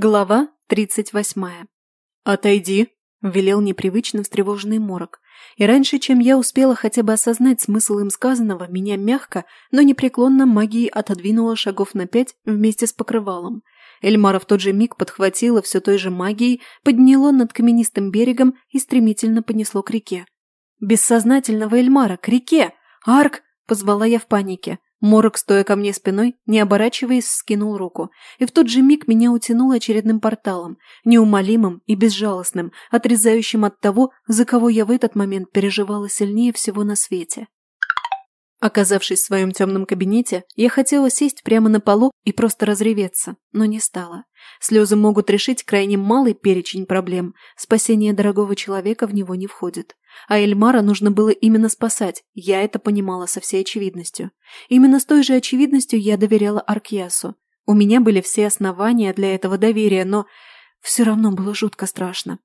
Глава тридцать восьмая. «Отойди!» – велел непривычно встревоженный морок. И раньше, чем я успела хотя бы осознать смысл им сказанного, меня мягко, но непреклонно магией отодвинула шагов на пять вместе с покрывалом. Эльмара в тот же миг подхватила все той же магией, подняло над каменистым берегом и стремительно понесло к реке. «Бессознательного Эльмара! К реке! Арк!» – позвала я в панике. Морок, стоя ко мне спиной, не оборачиваясь, скинул руку, и в тот же миг меня утянуло очередным порталом, неумолимым и безжалостным, отрезающим от того, за кого я в этот момент переживала сильнее всего на свете. Оказавшись в своем темном кабинете, я хотела сесть прямо на полу и просто разреветься, но не стала. Слезы могут решить крайне малый перечень проблем, спасение дорогого человека в него не входит. А Эльмара нужно было именно спасать, я это понимала со всей очевидностью. Именно с той же очевидностью я доверяла Аркьясу. У меня были все основания для этого доверия, но все равно было жутко страшно.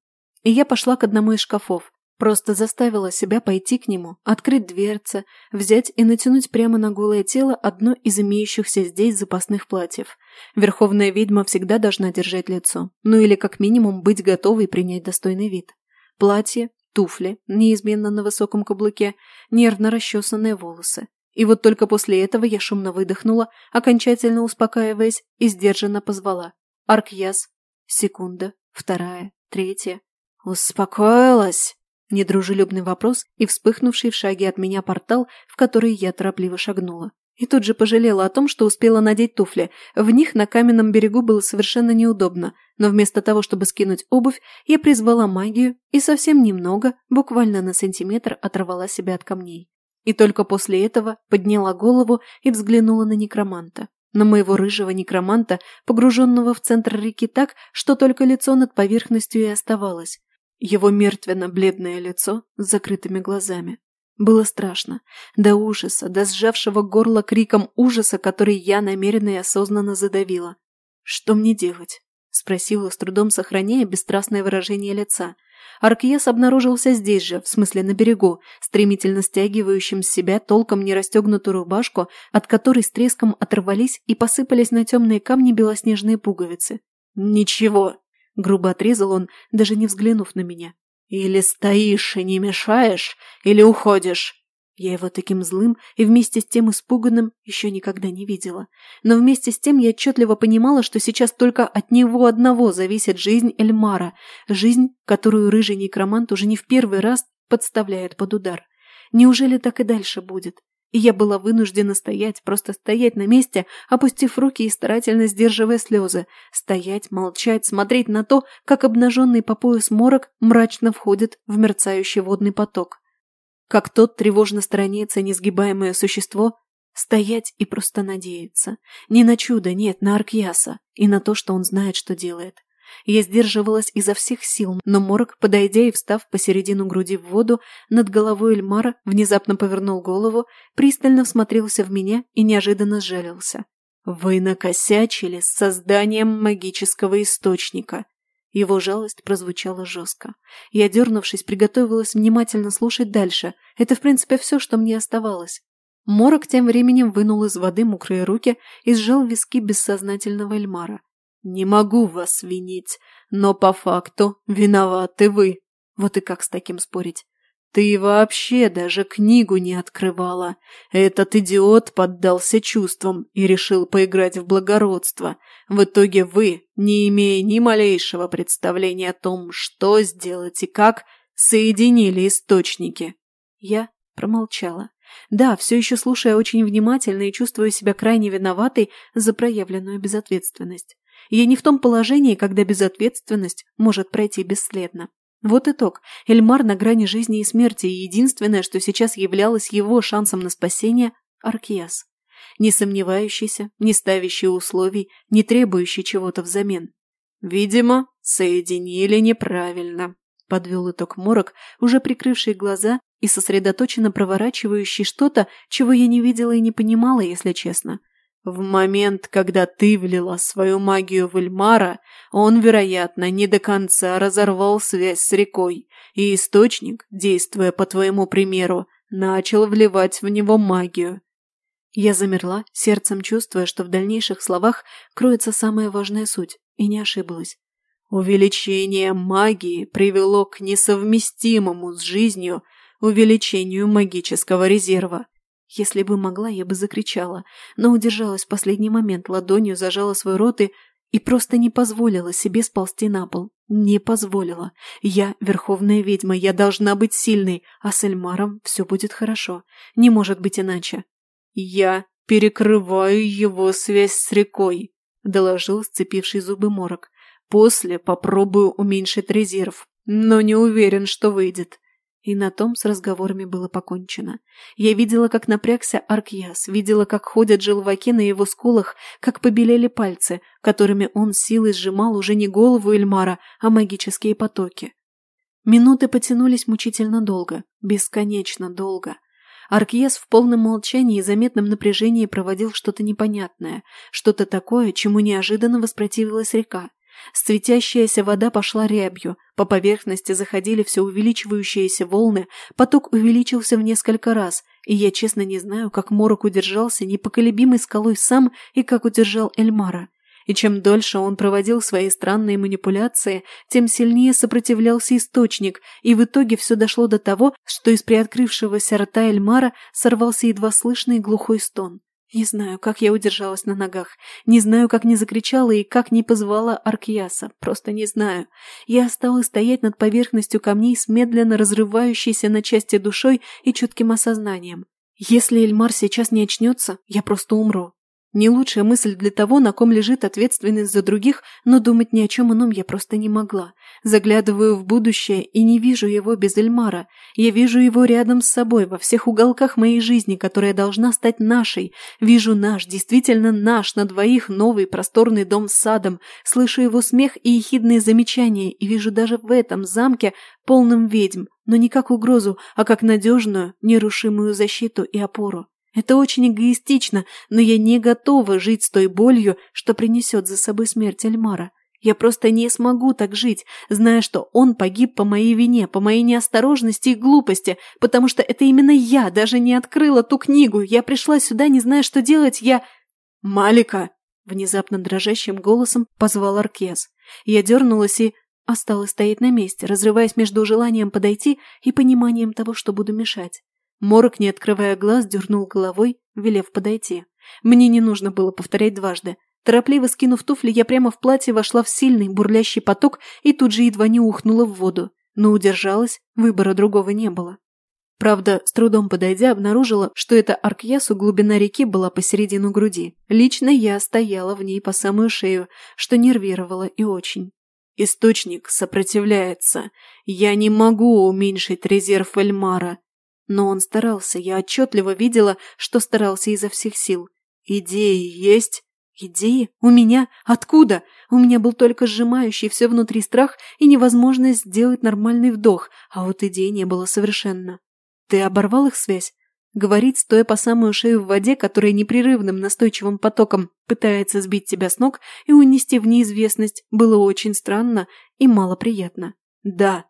И я пошла к одному из шкафов, Просто заставила себя пойти к нему, открыть дверцы, взять и натянуть прямо на голое тело одно из имеющихся здесь запасных платьев. Верховная ведьма всегда должна держать лицо, ну или как минимум быть готовой принять достойный вид. Платье, туфли, неизменно на высоком каблуке, нервно расчесанные волосы. И вот только после этого я шумно выдохнула, окончательно успокаиваясь, и сдержанно позвала. Аркьяс. Секунда, вторая, третья. «Успокоилась?» Недружелюбный вопрос и вспыхнувший в шаге от меня портал, в который я торопливо шагнула. И тут же пожалела о том, что успела надеть туфли. В них на каменном берегу было совершенно неудобно, но вместо того, чтобы скинуть обувь, я призвала магию и совсем немного, буквально на сантиметр, оторвала себя от камней. И только после этого подняла голову и взглянула на некроманта. На моего рыжего некроманта, погруженного в центр реки так, что только лицо над поверхностью и оставалось. Его мертвенно-бледное лицо с закрытыми глазами. Было страшно. До ужаса, до сжавшего горло криком ужаса, который я намеренно и осознанно задавила. «Что мне делать?» – спросила, с трудом сохраняя бесстрастное выражение лица. Аркьес обнаружился здесь же, в смысле на берегу, стремительно стягивающим с себя толком не расстегнутую рубашку, от которой с треском оторвались и посыпались на темные камни белоснежные пуговицы. «Ничего!» Грубо отрезал он, даже не взглянув на меня. «Или стоишь и не мешаешь, или уходишь!» Я его таким злым и вместе с тем испуганным еще никогда не видела. Но вместе с тем я отчетливо понимала, что сейчас только от него одного зависит жизнь Эльмара, жизнь, которую рыжий некромант уже не в первый раз подставляет под удар. Неужели так и дальше будет? И я была вынуждена стоять, просто стоять на месте, опустив руки и старательно сдерживая слезы. Стоять, молчать, смотреть на то, как обнаженный по пояс морок мрачно входит в мерцающий водный поток. Как тот тревожно сторонится несгибаемое существо, стоять и просто надеяться. Не на чудо, нет, на Аркьяса и на то, что он знает, что делает. Я сдерживалась изо всех сил, но Морок, подойдя и встав посередину груди в воду, над головой Эльмара внезапно повернул голову, пристально всмотрелся в меня и неожиданно сжалился. «Вы накосячили с созданием магического источника!» Его жалость прозвучала жестко. Я, дернувшись, приготовилась внимательно слушать дальше. Это, в принципе, все, что мне оставалось. Морок тем временем вынул из воды мокрые руки и сжал виски бессознательного Эльмара. Не могу вас винить, но по факту виноваты вы. Вот и как с таким спорить? Ты вообще даже книгу не открывала. Этот идиот поддался чувствам и решил поиграть в благородство. В итоге вы, не имея ни малейшего представления о том, что сделать и как, соединили источники. Я промолчала. Да, все еще слушая очень внимательно и чувствуя себя крайне виноватой за проявленную безответственность. Я не в том положении, когда безответственность может пройти бесследно. Вот итог. Эльмар на грани жизни и смерти, и единственное, что сейчас являлось его шансом на спасение – Аркиас. Не сомневающийся, не ставящий условий, не требующий чего-то взамен. «Видимо, соединили неправильно», – подвел итог Морок, уже прикрывший глаза и сосредоточенно проворачивающий что-то, чего я не видела и не понимала, если честно – в момент, когда ты влила свою магию в Эльмара, он, вероятно, не до конца разорвал связь с рекой, и источник, действуя по твоему примеру, начал вливать в него магию. Я замерла, сердцем чувствуя, что в дальнейших словах кроется самая важная суть. И не ошиблась. Увеличение магии привело к несовместимому с жизнью увеличению магического резерва. Если бы могла, я бы закричала, но удержалась в последний момент, ладонью зажала свой рот и... и просто не позволила себе сползти на пол. Не позволила. Я верховная ведьма, я должна быть сильной, а с Эльмаром все будет хорошо. Не может быть иначе. Я перекрываю его связь с рекой, доложил сцепивший зубы морок. После попробую уменьшить резерв, но не уверен, что выйдет. И на том с разговорами было покончено. Я видела, как напрягся Аркьяс, видела, как ходят желваки на его скулах, как побелели пальцы, которыми он силой сжимал уже не голову Эльмара, а магические потоки. Минуты потянулись мучительно долго, бесконечно долго. Аркьес в полном молчании и заметном напряжении проводил что-то непонятное, что-то такое, чему неожиданно воспротивилась река. Светящаяся вода пошла рябью, по поверхности заходили все увеличивающиеся волны, поток увеличился в несколько раз, и я честно не знаю, как Морок удержался непоколебимой скалой сам и как удержал Эльмара. И чем дольше он проводил свои странные манипуляции, тем сильнее сопротивлялся источник, и в итоге все дошло до того, что из приоткрывшегося рта Эльмара сорвался едва слышный глухой стон. Не знаю, как я удержалась на ногах. Не знаю, как не закричала и как не позвала Аркьяса. Просто не знаю. Я осталась стоять над поверхностью камней с медленно разрывающейся на части душой и чутким осознанием. Если Эльмар сейчас не очнется, я просто умру. Не лучшая мысль для того, на ком лежит ответственность за других, но думать ни о чем ином я просто не могла. Заглядываю в будущее и не вижу его без Эльмара. Я вижу его рядом с собой, во всех уголках моей жизни, которая должна стать нашей. Вижу наш, действительно наш, на двоих новый просторный дом с садом. Слышу его смех и ехидные замечания, и вижу даже в этом замке полном ведьм, но не как угрозу, а как надежную, нерушимую защиту и опору. Это очень эгоистично, но я не готова жить с той болью, что принесет за собой смерть Эльмара. Я просто не смогу так жить, зная, что он погиб по моей вине, по моей неосторожности и глупости, потому что это именно я даже не открыла ту книгу. Я пришла сюда, не зная, что делать, я... «Малика!» — внезапно дрожащим голосом позвал Аркез. Я дернулась и осталась стоять на месте, разрываясь между желанием подойти и пониманием того, что буду мешать. Морок, не открывая глаз, дернул головой, велев подойти. Мне не нужно было повторять дважды. Торопливо скинув туфли, я прямо в платье вошла в сильный бурлящий поток и тут же едва не ухнула в воду. Но удержалась, выбора другого не было. Правда, с трудом подойдя, обнаружила, что эта аркьясу глубина реки была посередину груди. Лично я стояла в ней по самую шею, что нервировало и очень. Источник сопротивляется. Я не могу уменьшить резерв Эльмара. Но он старался, я отчетливо видела, что старался изо всех сил. Идеи есть? Идеи? У меня? Откуда? У меня был только сжимающий все внутри страх и невозможность сделать нормальный вдох, а вот идей не было совершенно. Ты оборвал их связь? Говорить, стоя по самую шею в воде, которая непрерывным настойчивым потоком пытается сбить тебя с ног и унести в неизвестность, было очень странно и малоприятно. Да,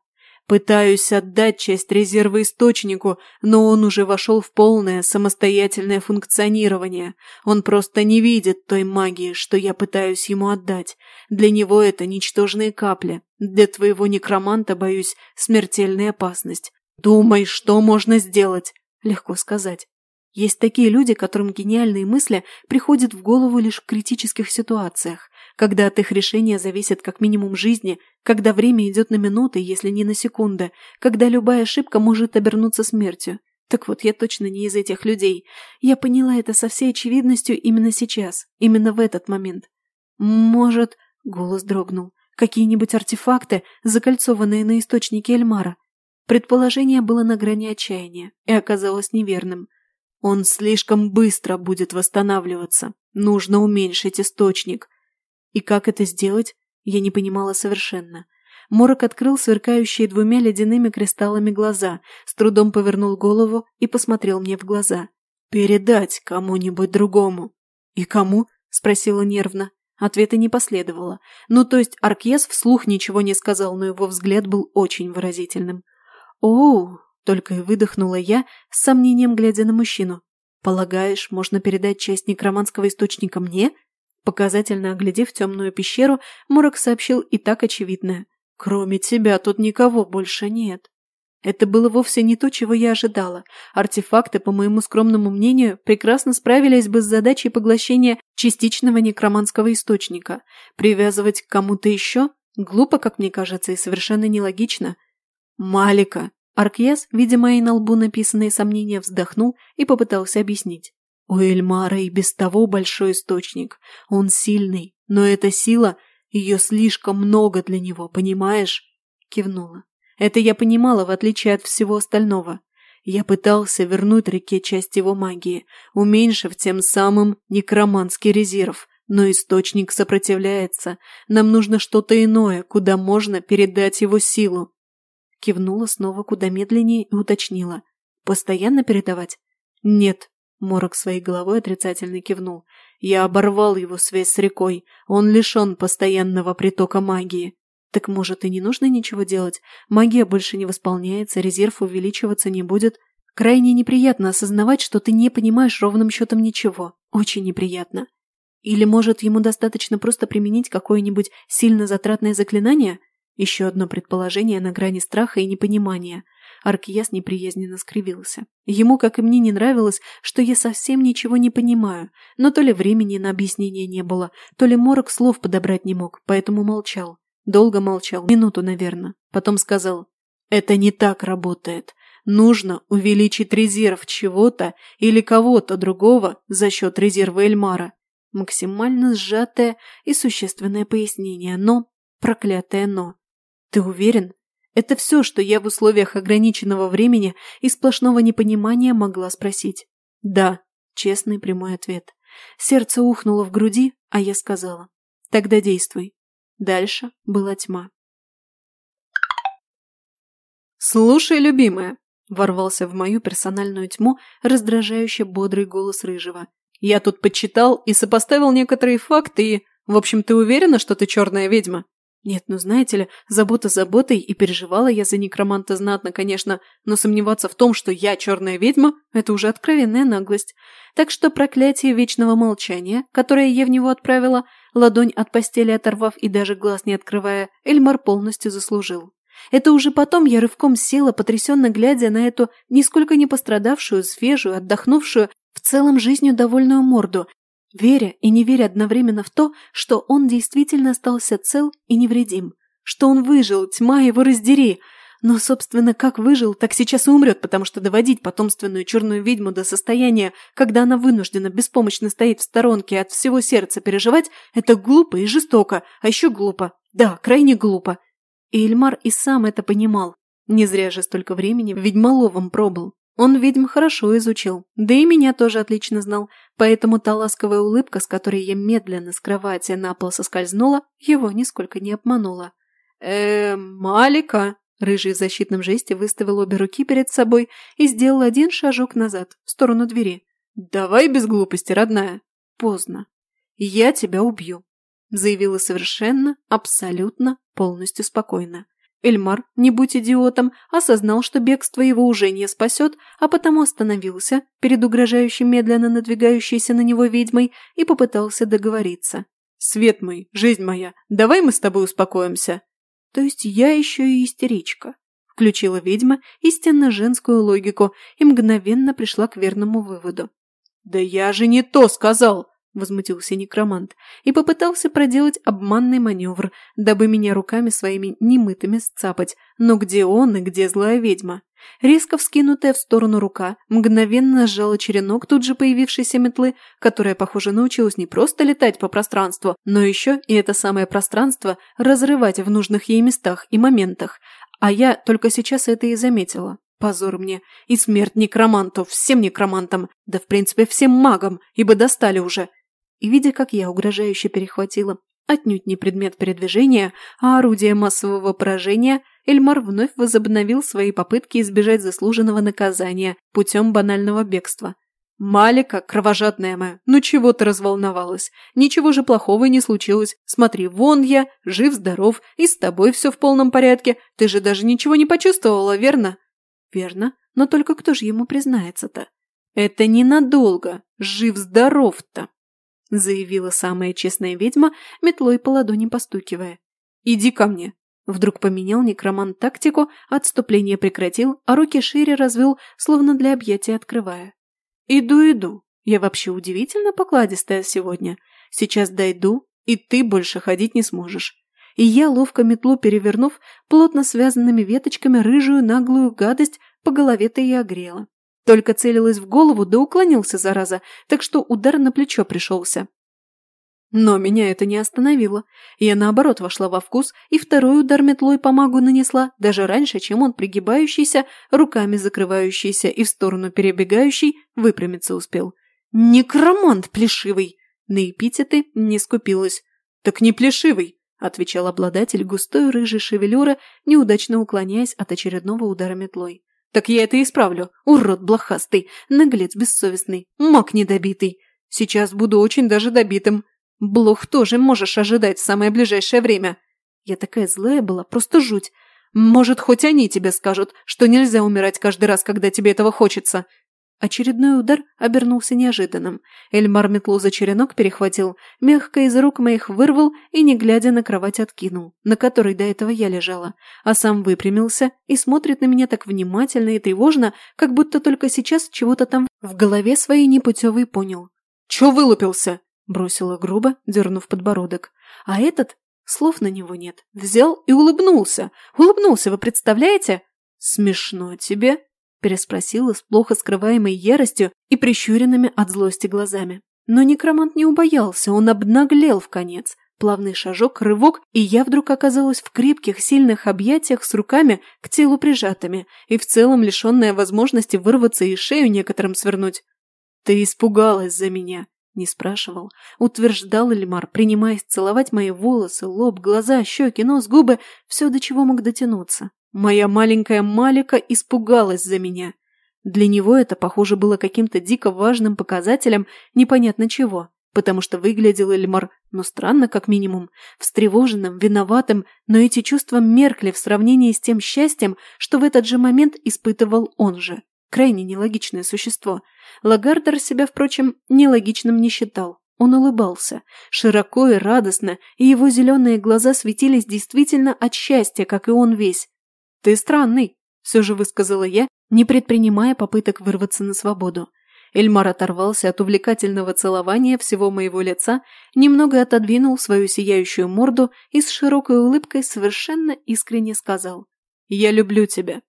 Пытаюсь отдать часть резерва источнику, но он уже вошел в полное самостоятельное функционирование. Он просто не видит той магии, что я пытаюсь ему отдать. Для него это ничтожные капли. Для твоего некроманта, боюсь, смертельная опасность. Думай, что можно сделать. Легко сказать. Есть такие люди, которым гениальные мысли приходят в голову лишь в критических ситуациях когда от их решения зависит как минимум жизни, когда время идет на минуты, если не на секунды, когда любая ошибка может обернуться смертью. Так вот, я точно не из этих людей. Я поняла это со всей очевидностью именно сейчас, именно в этот момент. Может, голос дрогнул, какие-нибудь артефакты, закольцованные на источнике Эльмара. Предположение было на грани отчаяния и оказалось неверным. Он слишком быстро будет восстанавливаться. Нужно уменьшить источник. И как это сделать, я не понимала совершенно. Морок открыл сверкающие двумя ледяными кристаллами глаза, с трудом повернул голову и посмотрел мне в глаза. «Передать кому-нибудь другому». «И кому?» – спросила нервно. Ответа не последовало. Ну, то есть Аркьес вслух ничего не сказал, но его взгляд был очень выразительным. «Оу!» – только и выдохнула я, с сомнением глядя на мужчину. «Полагаешь, можно передать часть некроманского источника мне?» Показательно оглядев темную пещеру, Морок сообщил и так очевидное. «Кроме тебя тут никого больше нет». Это было вовсе не то, чего я ожидала. Артефакты, по моему скромному мнению, прекрасно справились бы с задачей поглощения частичного некроманского источника. Привязывать к кому-то еще глупо, как мне кажется, и совершенно нелогично. «Малика!» Аркьяс, видя мои на лбу написанные сомнения, вздохнул и попытался объяснить. У Эльмара и без того большой источник. Он сильный, но эта сила, ее слишком много для него, понимаешь? Кивнула. Это я понимала, в отличие от всего остального. Я пытался вернуть реке часть его магии, уменьшив тем самым некроманский резерв, но источник сопротивляется. Нам нужно что-то иное, куда можно передать его силу. Кивнула снова куда медленнее и уточнила. Постоянно передавать? Нет, Морок своей головой отрицательно кивнул. «Я оборвал его связь с рекой. Он лишен постоянного притока магии. Так может и не нужно ничего делать? Магия больше не восполняется, резерв увеличиваться не будет. Крайне неприятно осознавать, что ты не понимаешь ровным счетом ничего. Очень неприятно. Или, может, ему достаточно просто применить какое-нибудь сильно затратное заклинание? Еще одно предположение на грани страха и непонимания. Аркияс неприязненно скривился. Ему, как и мне, не нравилось, что я совсем ничего не понимаю, но то ли времени на объяснение не было, то ли морок слов подобрать не мог, поэтому молчал. Долго молчал, минуту, наверное. Потом сказал, «Это не так работает. Нужно увеличить резерв чего-то или кого-то другого за счет резерва Эльмара». Максимально сжатое и существенное пояснение, но... Проклятое но. «Ты уверен?» Это все, что я в условиях ограниченного времени и сплошного непонимания могла спросить. «Да», — честный прямой ответ. Сердце ухнуло в груди, а я сказала. «Тогда действуй». Дальше была тьма. «Слушай, любимая», — ворвался в мою персональную тьму раздражающе бодрый голос Рыжего. «Я тут почитал и сопоставил некоторые факты и... В общем, ты уверена, что ты черная ведьма?» Нет, ну знаете ли, забота заботой, и переживала я за некроманта знатно, конечно, но сомневаться в том, что я черная ведьма, это уже откровенная наглость. Так что проклятие вечного молчания, которое я в него отправила, ладонь от постели оторвав и даже глаз не открывая, Эльмар полностью заслужил. Это уже потом я рывком села, потрясенно глядя на эту нисколько не пострадавшую, свежую, отдохнувшую, в целом жизнью довольную морду, веря и не веря одновременно в то, что он действительно остался цел и невредим, что он выжил, тьма его раздери. Но, собственно, как выжил, так сейчас и умрет, потому что доводить потомственную черную ведьму до состояния, когда она вынуждена беспомощно стоит в сторонке и от всего сердца переживать, это глупо и жестоко, а еще глупо. Да, крайне глупо. И Эльмар и сам это понимал. Не зря же столько времени ведьмоловом пробыл. Он ведьм хорошо изучил, да и меня тоже отлично знал, поэтому та ласковая улыбка, с которой я медленно с кровати на пол соскользнула, его нисколько не обманула. э Малика!» Рыжий в защитном жесте выставил обе руки перед собой и сделал один шажок назад, в сторону двери. «Давай без глупости, родная!» «Поздно. Я тебя убью», заявила совершенно, абсолютно, полностью спокойно. Эльмар, не будь идиотом, осознал, что бегство его уже не спасет, а потому остановился перед угрожающей медленно надвигающейся на него ведьмой и попытался договориться. «Свет мой, жизнь моя, давай мы с тобой успокоимся». «То есть я еще и истеричка», – включила ведьма истинно женскую логику и мгновенно пришла к верному выводу. «Да я же не то сказал!» – возмутился некромант и попытался проделать обманный маневр, дабы меня руками своими немытыми сцапать. Но где он и где злая ведьма? Резко вскинутая в сторону рука мгновенно сжала черенок тут же появившейся метлы, которая, похоже, научилась не просто летать по пространству, но еще и это самое пространство разрывать в нужных ей местах и моментах. А я только сейчас это и заметила. Позор мне. И смерть некроманту, всем некромантам, да в принципе всем магам, ибо достали уже и, видя, как я угрожающе перехватила отнюдь не предмет передвижения, а орудие массового поражения, Эльмар вновь возобновил свои попытки избежать заслуженного наказания путем банального бегства. «Малика, кровожадная моя, ну чего ты разволновалась? Ничего же плохого не случилось. Смотри, вон я, жив-здоров, и с тобой все в полном порядке. Ты же даже ничего не почувствовала, верно?» «Верно, но только кто же ему признается-то?» «Это ненадолго. Жив-здоров-то!» Заявила самая честная ведьма, метлой по ладони постукивая. «Иди ко мне!» Вдруг поменял некромант тактику, отступление прекратил, а руки шире развел, словно для объятия открывая. «Иду, иду. Я вообще удивительно покладистая сегодня. Сейчас дойду, и ты больше ходить не сможешь». И я, ловко метлу перевернув, плотно связанными веточками рыжую наглую гадость по голове-то и огрела. Только целилась в голову, да уклонился, зараза, так что удар на плечо пришелся. Но меня это не остановило. Я, наоборот, вошла во вкус и второй удар метлой по магу нанесла, даже раньше, чем он, пригибающийся, руками закрывающийся и в сторону перебегающий, выпрямиться успел. «Некромант плешивый!» На эпитеты не скупилась. «Так не плешивый!» – отвечал обладатель густой рыжей шевелюры, неудачно уклоняясь от очередного удара метлой. Так я это исправлю. Урод блохастый, наглец бессовестный, маг недобитый. Сейчас буду очень даже добитым. Блох тоже можешь ожидать в самое ближайшее время. Я такая злая была, просто жуть. Может, хоть они тебе скажут, что нельзя умирать каждый раз, когда тебе этого хочется. Очередной удар обернулся неожиданным. Эльмар метлу за черенок перехватил, мягко из рук моих вырвал и, не глядя на кровать, откинул, на которой до этого я лежала, а сам выпрямился и смотрит на меня так внимательно и тревожно, как будто только сейчас чего-то там в голове своей непутевый понял. «Чё вылупился?» – бросила грубо, дернув подбородок. А этот, слов на него нет, взял и улыбнулся. Улыбнулся, вы представляете? «Смешно тебе?» Переспросила с плохо скрываемой яростью и прищуренными от злости глазами. Но некромант не убоялся, он обнаглел в конец. Плавный шажок, рывок, и я вдруг оказалась в крепких, сильных объятиях с руками к телу прижатыми и в целом лишенная возможности вырваться и шею некоторым свернуть. «Ты испугалась за меня», — не спрашивал. Утверждал Эльмар, принимаясь целовать мои волосы, лоб, глаза, щеки, нос, губы, все, до чего мог дотянуться. Моя маленькая Малика испугалась за меня. Для него это, похоже, было каким-то дико важным показателем непонятно чего, потому что выглядел Эльмар, ну странно как минимум, встревоженным, виноватым, но эти чувства меркли в сравнении с тем счастьем, что в этот же момент испытывал он же. Крайне нелогичное существо. Лагардер себя, впрочем, нелогичным не считал. Он улыбался, широко и радостно, и его зеленые глаза светились действительно от счастья, как и он весь. «Ты странный», – все же высказала я, не предпринимая попыток вырваться на свободу. Эльмар оторвался от увлекательного целования всего моего лица, немного отодвинул свою сияющую морду и с широкой улыбкой совершенно искренне сказал «Я люблю тебя».